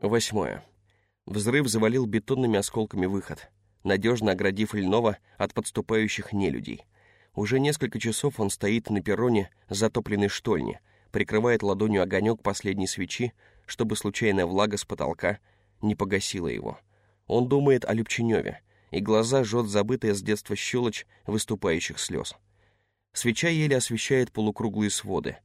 Восьмое. Взрыв завалил бетонными осколками выход, надежно оградив Ильнова от подступающих нелюдей. Уже несколько часов он стоит на перроне затопленной штольни, прикрывает ладонью огонек последней свечи, чтобы случайная влага с потолка не погасила его. Он думает о Любченеве, и глаза жжет забытая с детства щелочь выступающих слез. Свеча еле освещает полукруглые своды.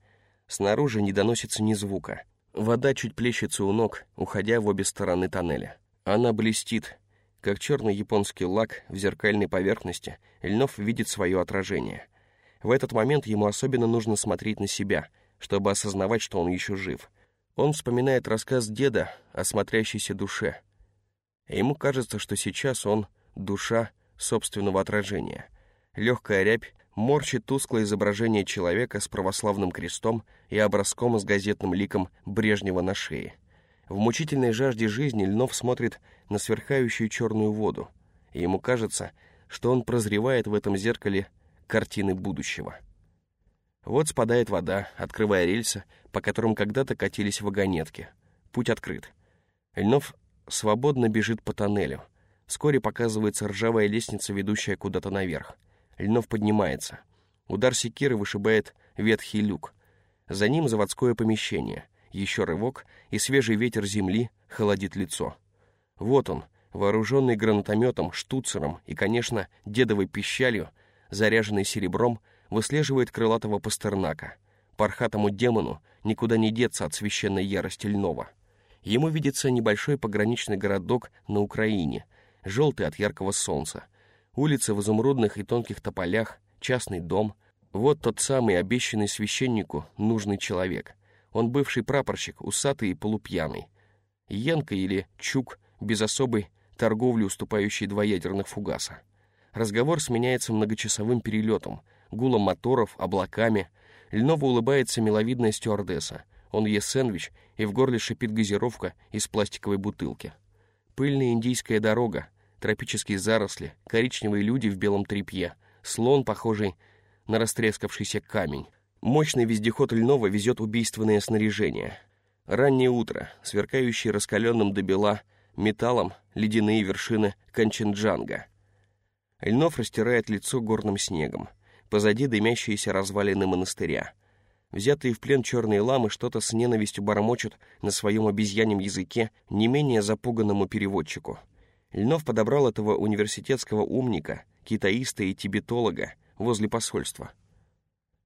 Снаружи не доносится ни звука. Вода чуть плещется у ног, уходя в обе стороны тоннеля. Она блестит, как черный японский лак в зеркальной поверхности, Льнов видит свое отражение. В этот момент ему особенно нужно смотреть на себя, чтобы осознавать, что он еще жив. Он вспоминает рассказ деда о смотрящейся душе. ему кажется, что сейчас он — душа собственного отражения. Легкая рябь морщит тусклое изображение человека с православным крестом и образком с газетным ликом Брежнева на шее. В мучительной жажде жизни Льнов смотрит на сверкающую черную воду, и ему кажется, что он прозревает в этом зеркале картины будущего. Вот спадает вода, открывая рельсы, по которым когда-то катились вагонетки. Путь открыт. Льнов свободно бежит по тоннелю. Вскоре показывается ржавая лестница, ведущая куда-то наверх. Льнов поднимается. Удар секиры вышибает ветхий люк. За ним заводское помещение. Еще рывок, и свежий ветер земли холодит лицо. Вот он, вооруженный гранатометом, штуцером и, конечно, дедовой пищалью, заряженный серебром, выслеживает крылатого пастернака. Пархатому демону никуда не деться от священной ярости льнова. Ему видится небольшой пограничный городок на Украине, желтый от яркого солнца, улицы в изумрудных и тонких тополях, частный дом. Вот тот самый обещанный священнику нужный человек. Он бывший прапорщик, усатый и полупьяный. Янка или Чук, без особой торговли уступающий два ядерных фугаса. Разговор сменяется многочасовым перелетом, гулом моторов, облаками. Льнова улыбается миловидная стюардесса. Он ест сэндвич, и в горле шипит газировка из пластиковой бутылки. Пыльная индийская дорога, тропические заросли, коричневые люди в белом тряпье, слон, похожий на растрескавшийся камень. Мощный вездеход Льнова везет убийственное снаряжение. Раннее утро, сверкающие раскаленным до бела металлом ледяные вершины Канченджанга. Льнов растирает лицо горным снегом. Позади дымящиеся развалины монастыря. Взятые в плен черные ламы что-то с ненавистью бормочут на своем обезьяньем языке не менее запуганному переводчику — Льнов подобрал этого университетского умника, китаиста и тибетолога возле посольства.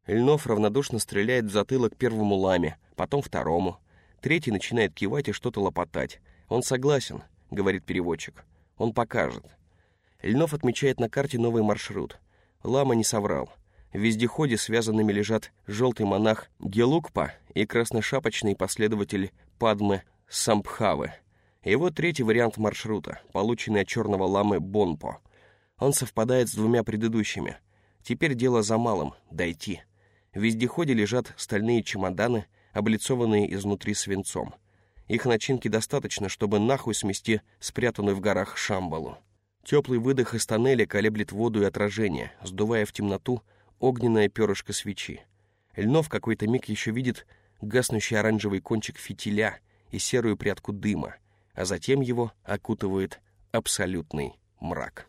Льнов равнодушно стреляет в затылок первому ламе, потом второму. Третий начинает кивать и что-то лопотать. «Он согласен», — говорит переводчик. «Он покажет». Льнов отмечает на карте новый маршрут. Лама не соврал. В вездеходе связанными лежат желтый монах Гелукпа и красношапочный последователь Падмы Самбхавы — и вот третий вариант маршрута, полученный от черного ламы Бонпо. Он совпадает с двумя предыдущими. Теперь дело за малым — дойти. В вездеходе лежат стальные чемоданы, облицованные изнутри свинцом. Их начинки достаточно, чтобы нахуй смести спрятанную в горах Шамбалу. Теплый выдох из тоннеля колеблет воду и отражение, сдувая в темноту огненное перышко свечи. Льнов какой-то миг еще видит гаснущий оранжевый кончик фитиля и серую прядку дыма — а затем его окутывает абсолютный мрак.